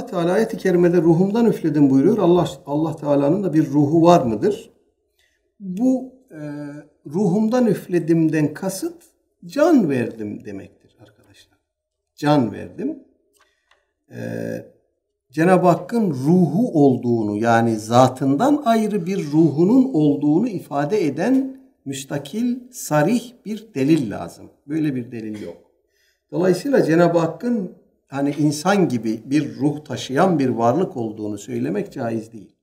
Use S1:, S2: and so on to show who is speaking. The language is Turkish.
S1: Allah Teala ayet-i kerimede ruhumdan üfledim buyuruyor. Allah Allah Teala'nın da bir ruhu var mıdır? Bu e, ruhumdan üfledimden kasıt can verdim demektir arkadaşlar. Can verdim. E, Cenab-ı Hakk'ın ruhu olduğunu yani zatından ayrı bir ruhunun olduğunu ifade eden müstakil, sarih bir delil lazım. Böyle bir delil yok. Dolayısıyla Cenab-ı Hakk'ın hani insan gibi bir ruh taşıyan bir varlık olduğunu söylemek caiz değil.